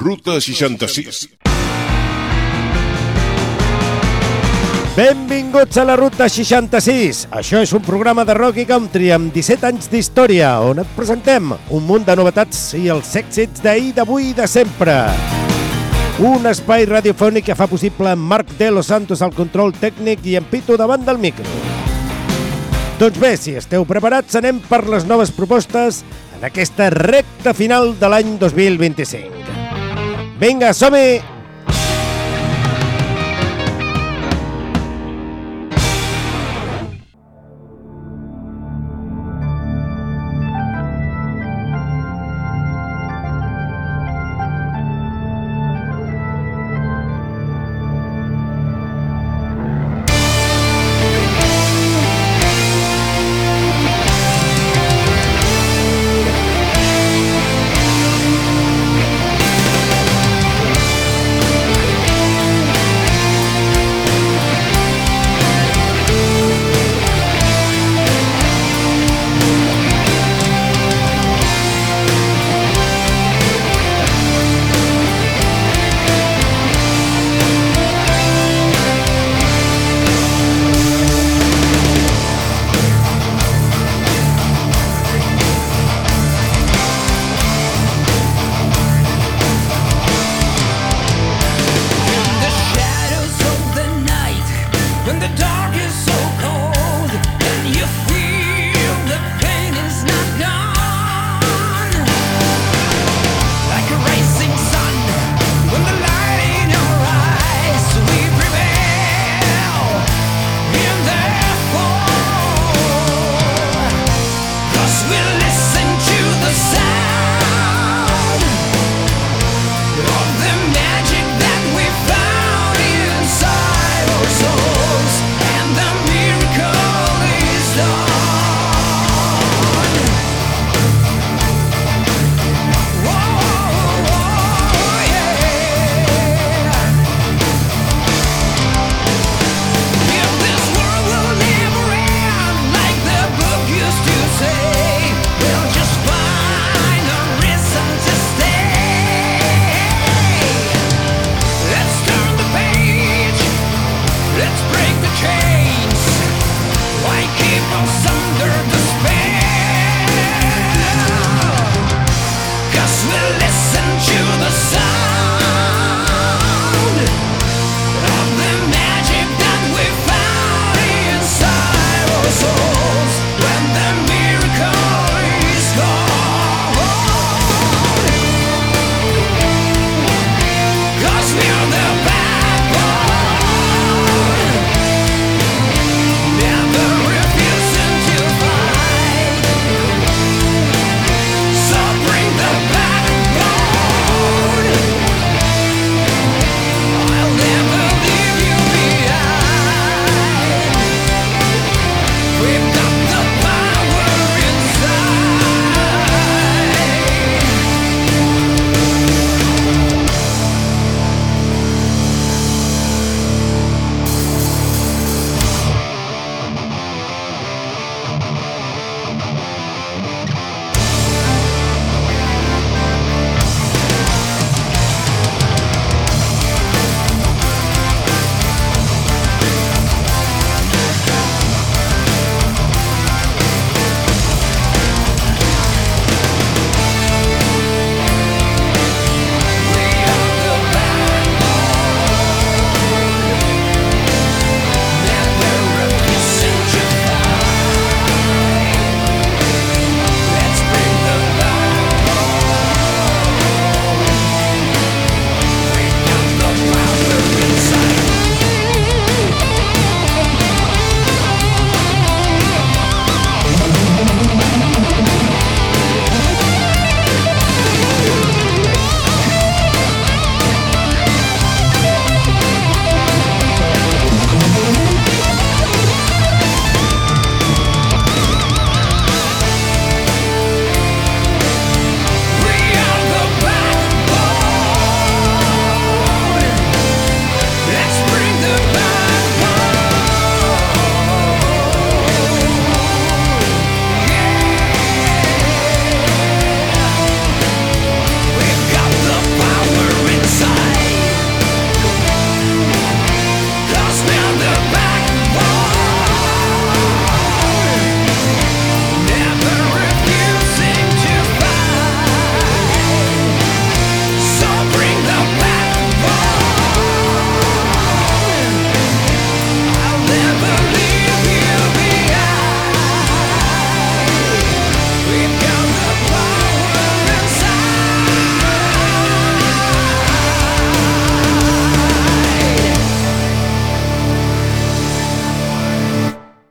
Ruta 66. Benvinguts a la Ruta 66. Això és un programa de rock i country amb 17 anys d'història, on et presentem un munt de novetats i els èxits d'ahir, d'avui i de sempre. Un espai radiofònic que fa possible Marc de Los Santos al control tècnic i en Pitu davant del micro. Doncs bé, si esteu preparats, anem per les noves propostes en aquesta recta final de l'any 2025. Venga, Some.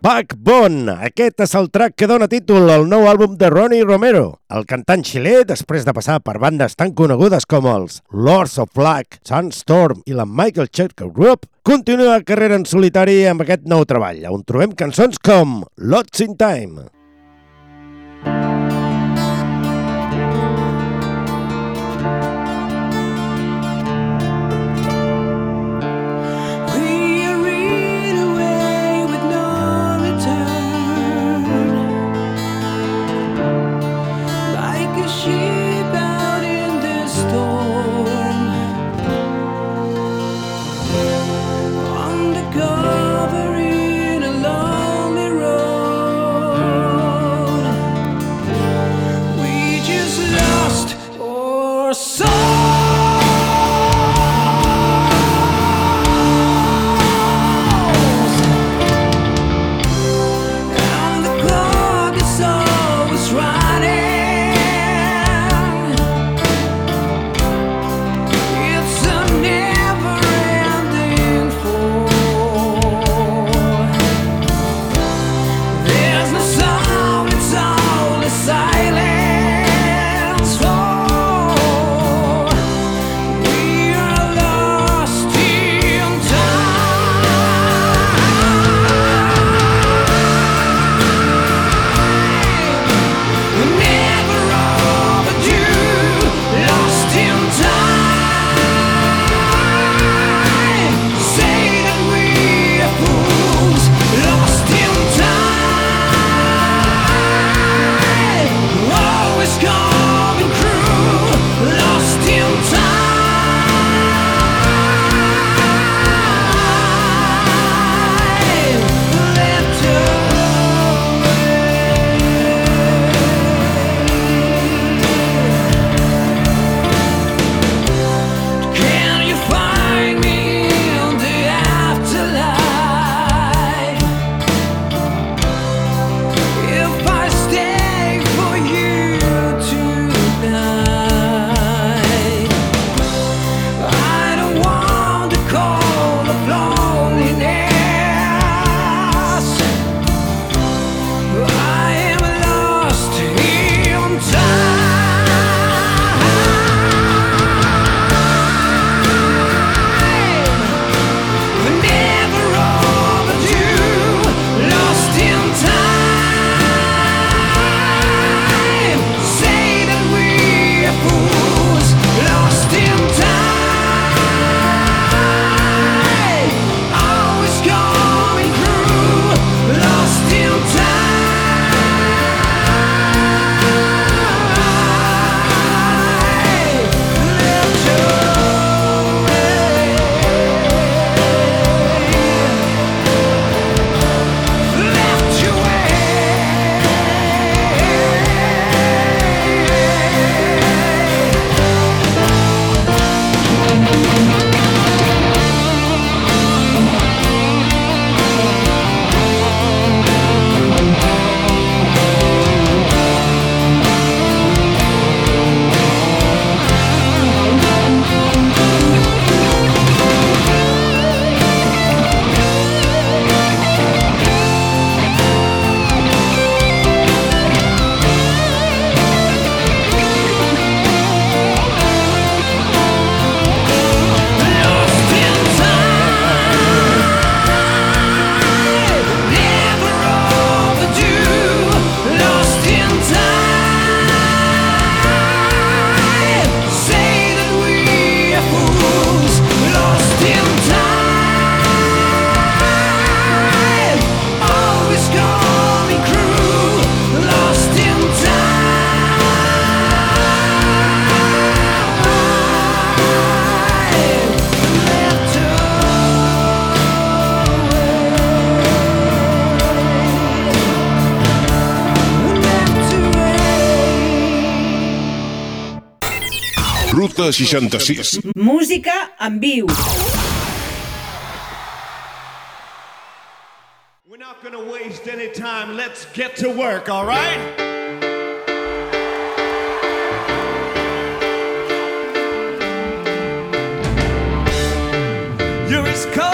Backbone. Aquest és el track que dona títol al nou àlbum de Ronnie Romero. El cantant xilè, després de passar per bandes tan conegudes com els Lords of Black, Sunstorm i la Michael Checker Group, continua la carrera en solitari amb aquest nou treball, on trobem cançons com Lots in Time. Ruta 66. Música en viu. We're not going to waste any time. Let's get to work, all right? You're as cold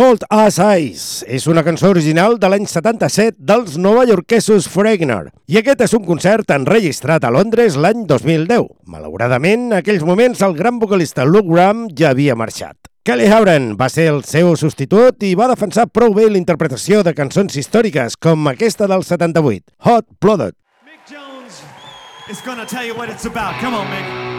Cold as Ice és una cançó original de l'any 77 dels novaiorquesos Fregner i aquest és un concert enregistrat a Londres l'any 2010. Malauradament, en aquells moments el gran vocalista Luke Graham ja havia marxat. Kelly Howren va ser el seu substitut i va defensar prou bé l'interpretació de cançons històriques com aquesta del 78, Hot Blooded. Mick Jones is gonna tell you what it's about. Come on, Mick.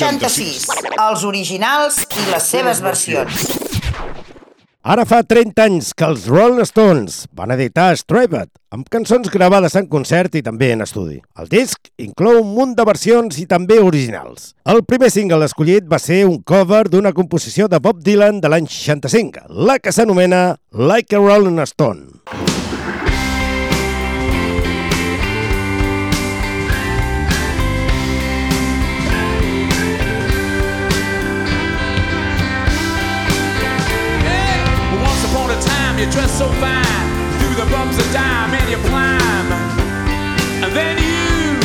66, els originals i les seves versions. Ara fa 30 anys que els Rolling Stones van editar Striped, amb cançons gravades en concert i també en estudi. El disc inclou un munt de versions i també originals. El primer single escollit va ser un cover d'una composició de Bob Dylan de l'any 65, la que s'anomena Like a Rolling Stone. You dressed so fine. Through the bumps of dime and you climb. And then you.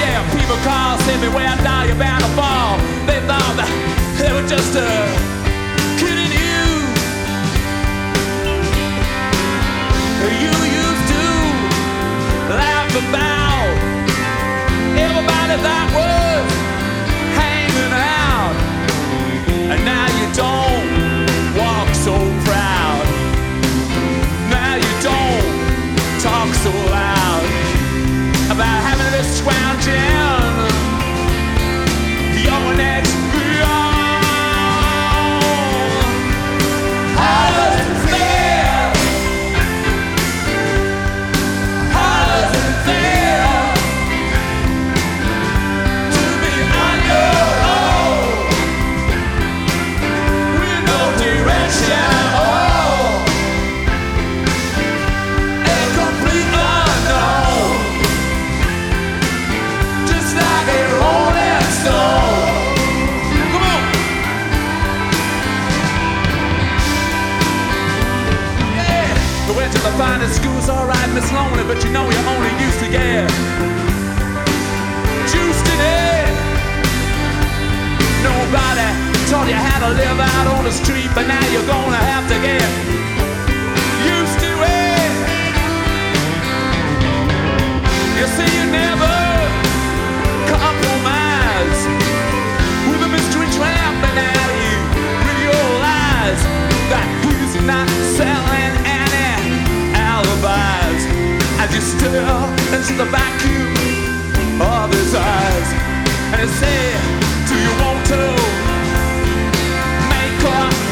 Yeah, people call, say me where now you're bound to fall. They thought that they were just uh, but you know you're only used to get juiced in it. Nobody taught you how to live out on the street, but now you're gonna have to get used to it. You see, you never compromise with a mystery tramp, and now you realize that he's not as you stare into the vacuum of his eyes and he said, Do you want to make up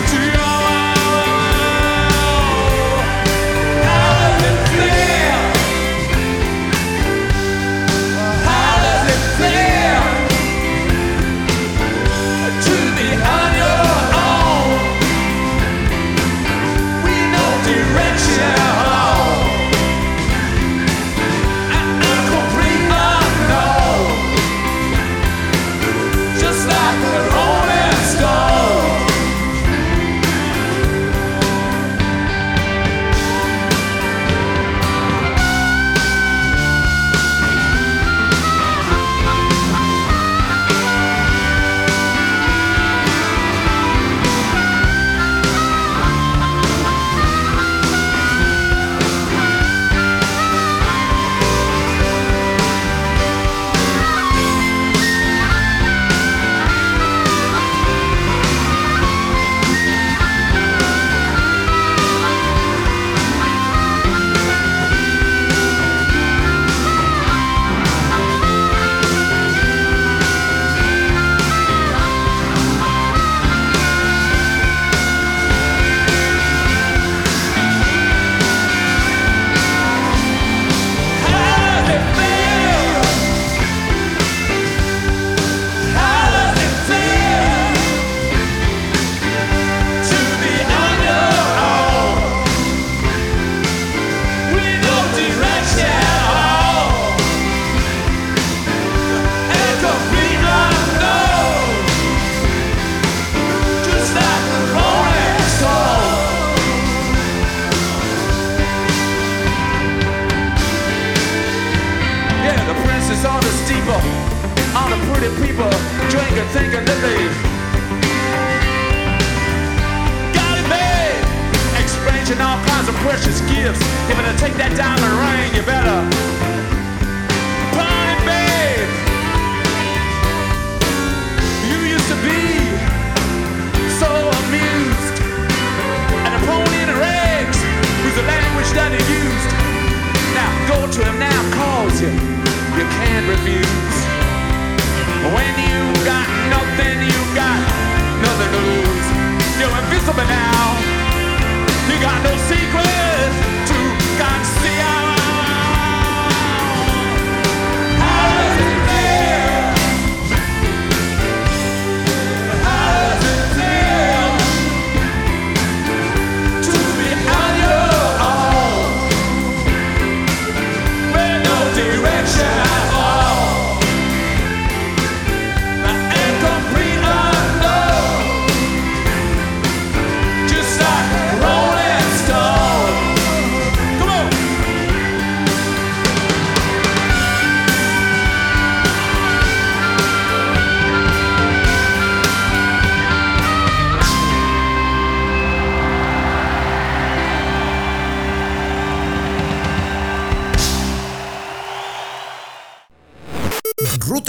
People drinking, thinking that they got it made. Exchanging all kinds of precious gifts. If to take that diamond ring, you better. You used to be so amused. And the language that he used. Now go to him now, calls you. You can't refuse. When you got nothing, you got nothing to lose. You're invisible now. You got no secrets to conceal.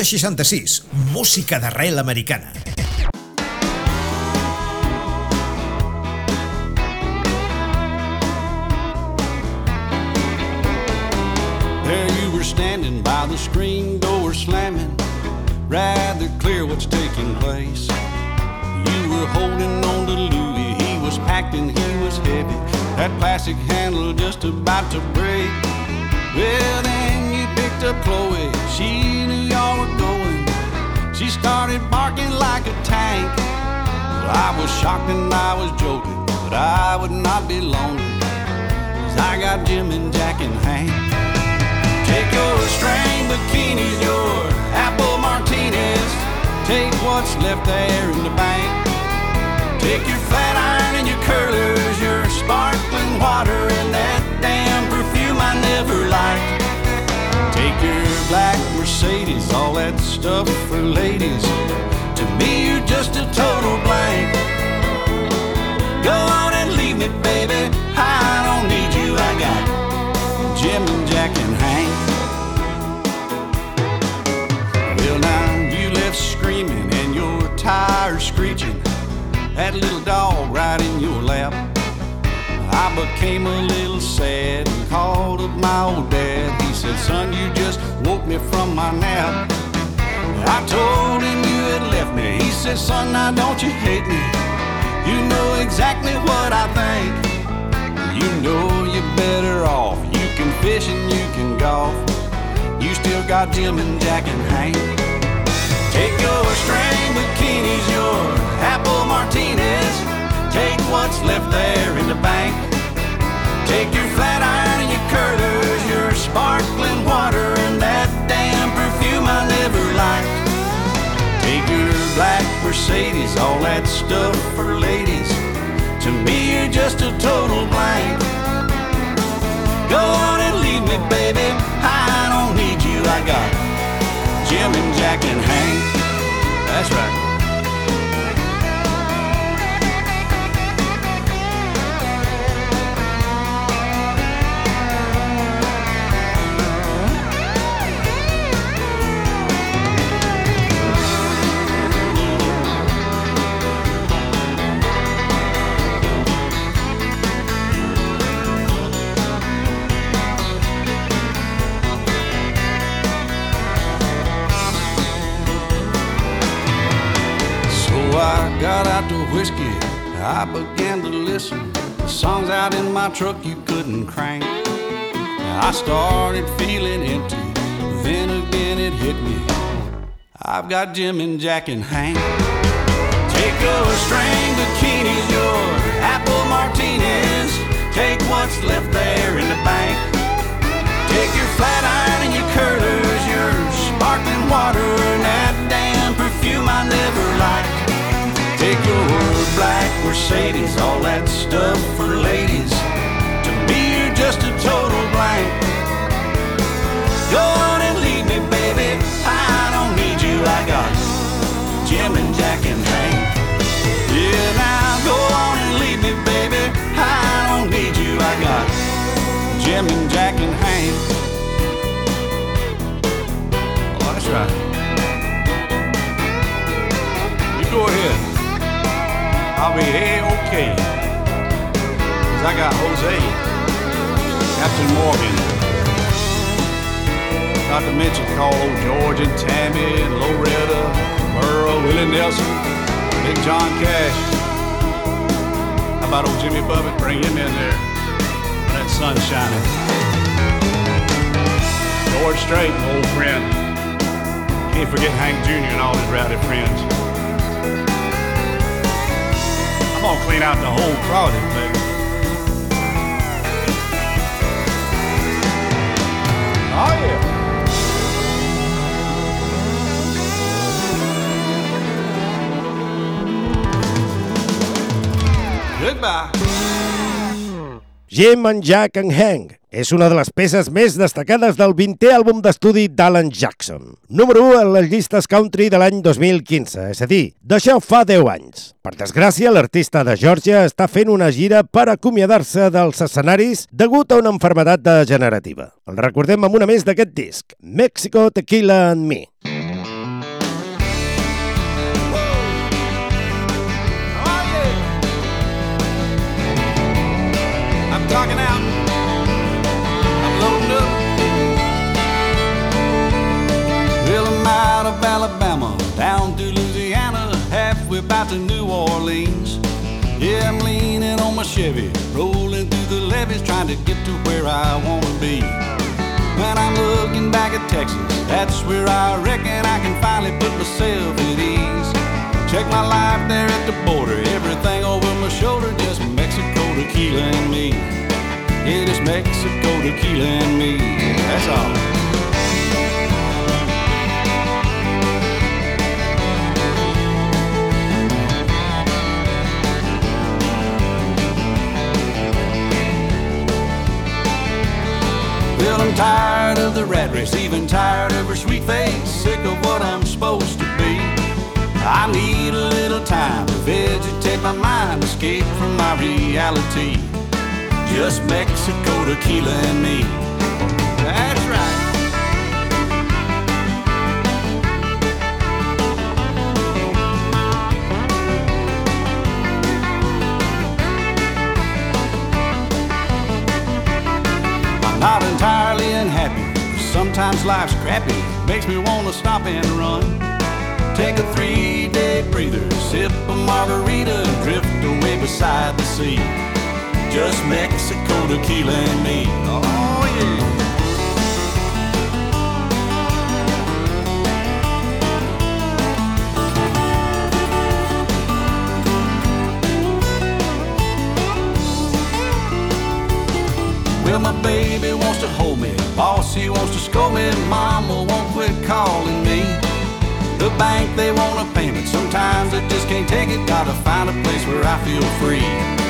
66, música d'arrel americana. There you were standing by the screen door slamming, rather clear what's taking place. You were holding on to he was packed and he was heavy. That plastic handle just about to break. Well, up Chloe, she knew y'all were going. She started barking like a tank. Well, I was shocked and I was joking, but I would not be lonely. Cause I got Jim and Jack and Hank. Take your string bikinis, your apple martinis. Take what's left there in the bank. Take your flat iron and your curlers, your sparkling water, and that damn perfume I never liked. Take your black Mercedes, all that stuff for ladies. To me, you're just a total blank. Go on and leave me, baby. I don't need you. I got Jim and Jack and Hank. Well, now you left screaming and your tires screeching. That little dog right in your lap. I became a little sad and called up my old dad. Said, Son, you just woke me from my nap. I told him you had left me. He said, Son, now don't you hate me. You know exactly what I think. You know you're better off. You can fish and you can golf. You still got Jim and Jack and Hank. Take your string bikinis, your apple martinis. Take what's left there Jack and Hank. That's right. I began to listen. The songs out in my truck you couldn't crank. I started feeling empty, then again it hit me. I've got Jim and Jack and Hank. Take your string bikinis, your apple martinis. Take what's left there in the bank. Take your flat iron and your curlers, your sparkling water, and that damn perfume I never. Take your black Mercedes, all that stuff for ladies. To me, you're just a total blank. Go on and leave me, baby. I don't need you. I got Jim and Jack and Hank. Yeah, now go on and leave me, I got Jose, Captain Morgan, not to mention call old George and Tammy and Loretta, Burrow, Willie Nelson, Big John Cash. How about old Jimmy Buffett? Bring him in there. That sun shining. George Strait, old friend. Can't forget Hank Jr. and all his rowdy friends. I'm gonna clean out the whole closet, baby. Goodbye. Jim and Jack and Hank és una de les peces més destacades del 20è àlbum d'estudi d'Alan Jackson. Número 1 en les llistes country de l'any 2015, és a dir, d'això fa 10 anys. Per desgràcia, l'artista de Georgia està fent una gira per acomiadar-se dels escenaris degut a una enfermedat degenerativa. El recordem amb una més d'aquest disc, Mexico, Tequila and Me. I'm talking out. I'm up. I'm out of Alabama, down Louisiana, to New Orleans. Yeah, I'm leaning on my Chevy, through the levees, to get to where I want to be. When I'm looking back at Texas, that's where I reckon I can finally put myself at ease. Check my life there at the border, everything over my shoulder, just Mexico, tequila, and me. It is Mexico, tequila, and me. That's all. Well, I'm tired of the rat race, even tired of her sweet face, sick of what I'm supposed to be. I need a little time to vegetate my mind, escape from my reality. Just Mexico, tequila, and me. That's right. I'm not entirely unhappy. Sometimes life's crappy, makes me wanna stop and run. Take a three day breather, sip a margarita, drift away beside the sea. Just Mexico, tequila, and me. Oh, yeah. Well, my baby wants to hold me, boss he wants to scold me, mama won't quit calling me. The bank they want a payment, sometimes I just can't take it. Gotta find a place where I feel free.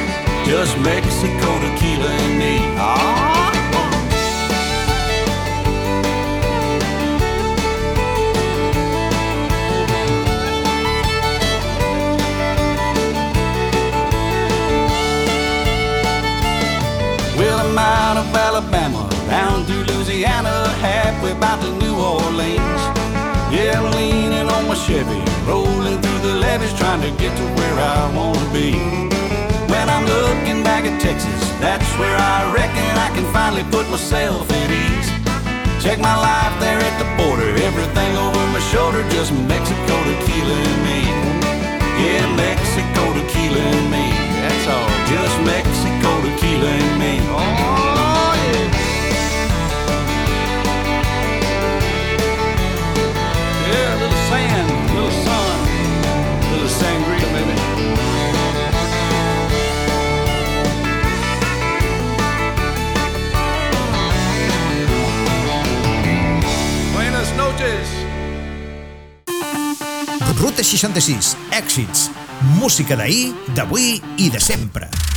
Just Mexico, tequila, and me. Ah. Well, I'm out of Alabama, down through Louisiana, halfway back to New Orleans. Yeah, I'm leaning on my Chevy, rolling through the levees, trying to get to where I wanna be. When I'm looking back at Texas, that's where I reckon I can finally put myself at ease. Check my life there at the border, everything over my shoulder, just Mexico, tequila, and me. Yeah, Mexico, tequila, and me. That's all, just Mexico, tequila, and me. Oh, Ruta 66, èxits. Música d'ahir, d'avui i de sempre.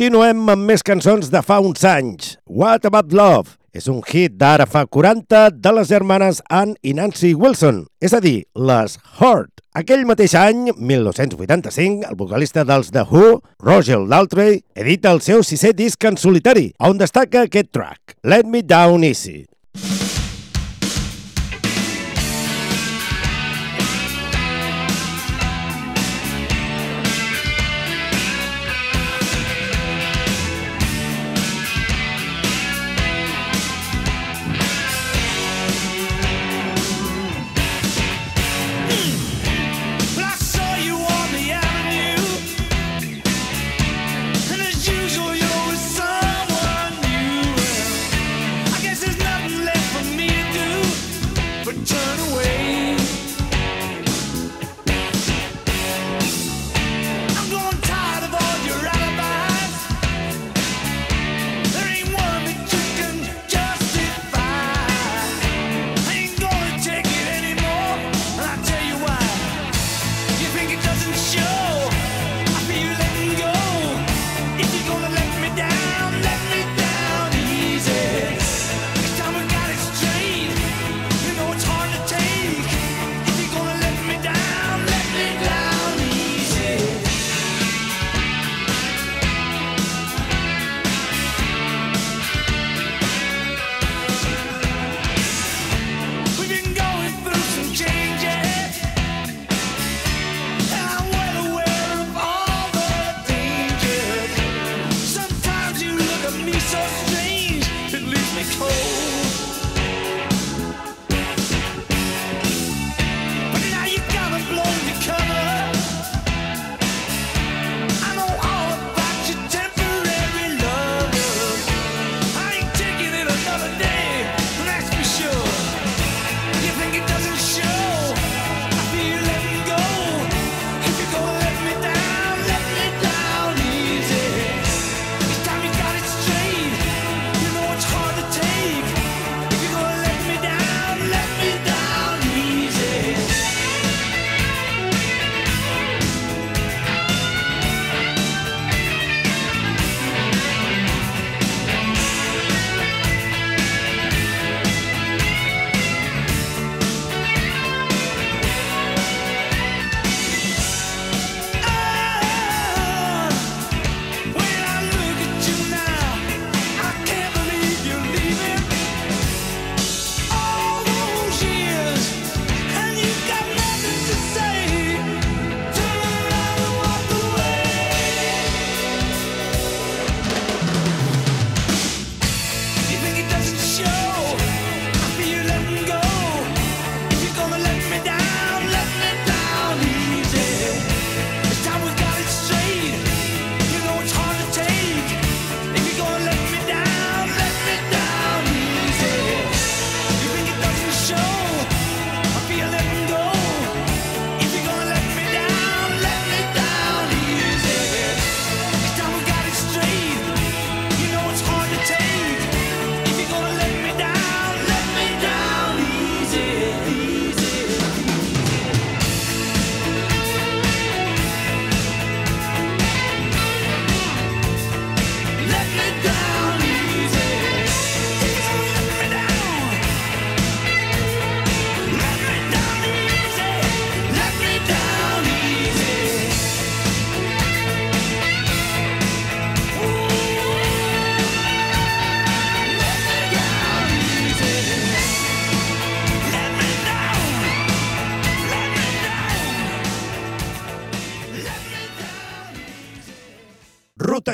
Continuem amb més cançons de fa uns anys. What About Love és un hit d'ara fa 40 de les germanes Ann i Nancy Wilson, és a dir, les Heart. Aquell mateix any, 1985, el vocalista dels The Who, Roger Daltrey, edita el seu sisè disc en solitari, on destaca aquest track, Let Me Down Easy.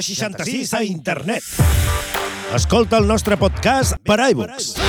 66 a internet. Escolta el nostre podcast per iBooks.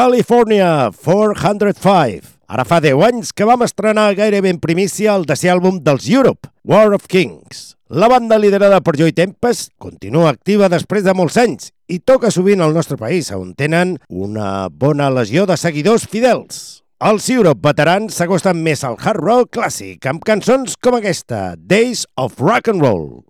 California 405. Ara fa 10 anys que vam estrenar gairebé en primícia el desè àlbum dels Europe, War of Kings. La banda liderada per Joy Tempest continua activa després de molts anys i toca sovint al nostre país, on tenen una bona legió de seguidors fidels. Els Europe veterans s'acosten més al hard rock clàssic amb cançons com aquesta, Days of Rock and Roll.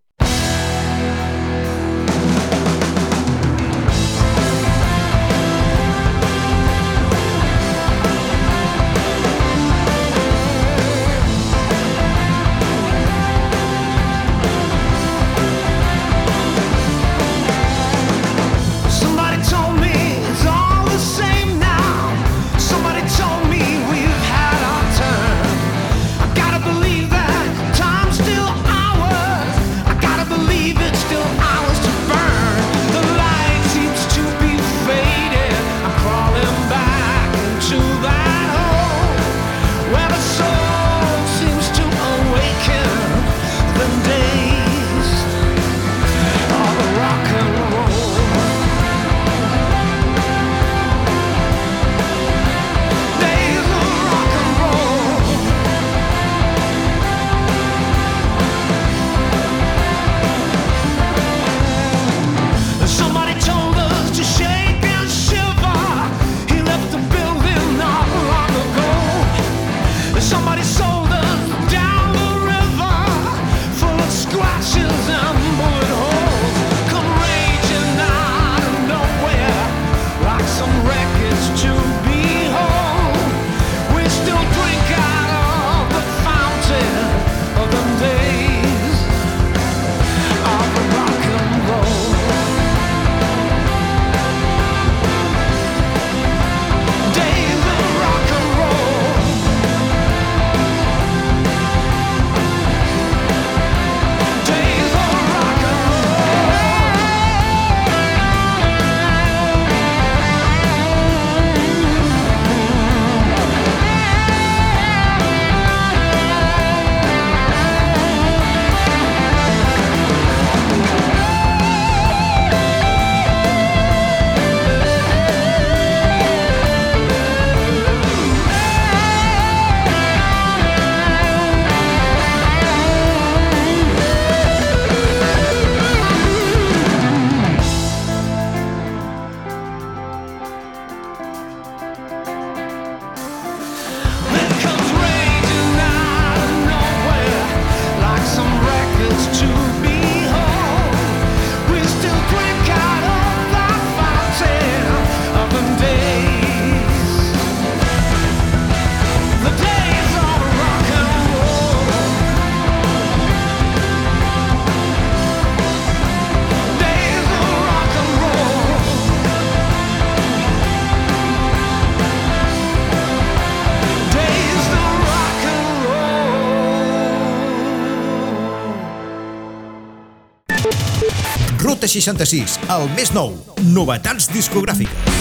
66, el més nou. Novetats discogràfiques.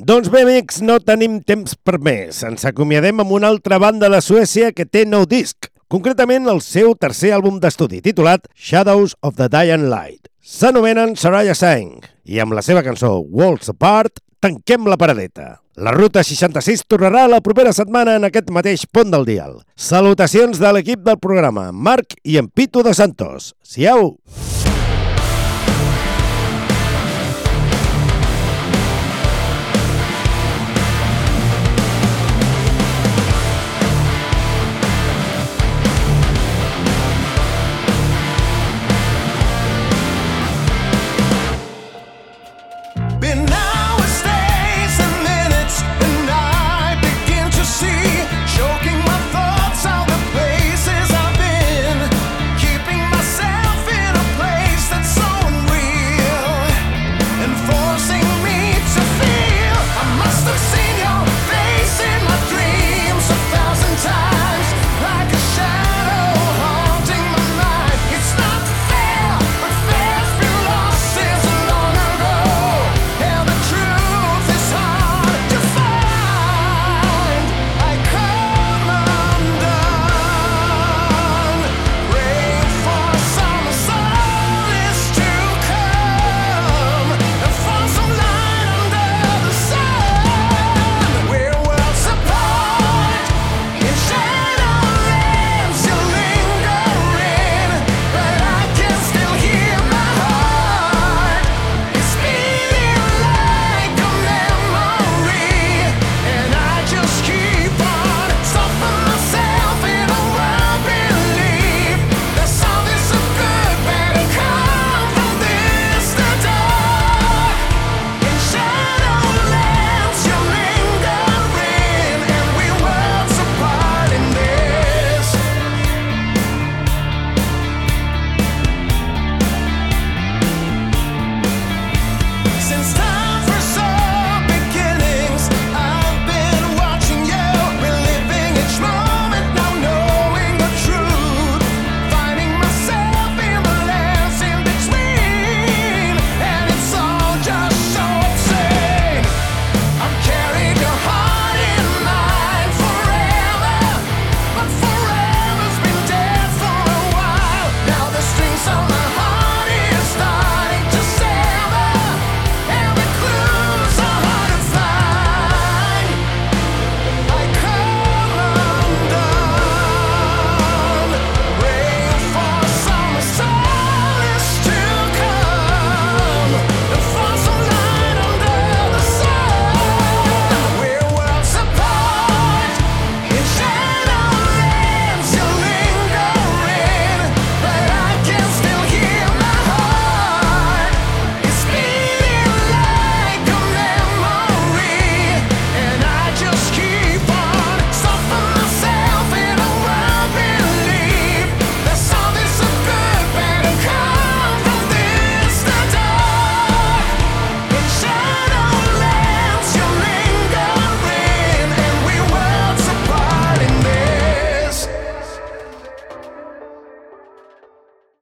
Doncs bé, amics, no tenim temps per més. Ens acomiadem amb una altra banda de Suècia que té nou disc, concretament el seu tercer àlbum d'estudi, titulat Shadows of the Dying Light. S'anomenen Soraya Sang, i amb la seva cançó Worlds Apart tanquem la paradeta. La Ruta 66 tornarà la propera setmana en aquest mateix pont del dial. Salutacions de l'equip del programa, Marc i en Pitu de Santos. Siau!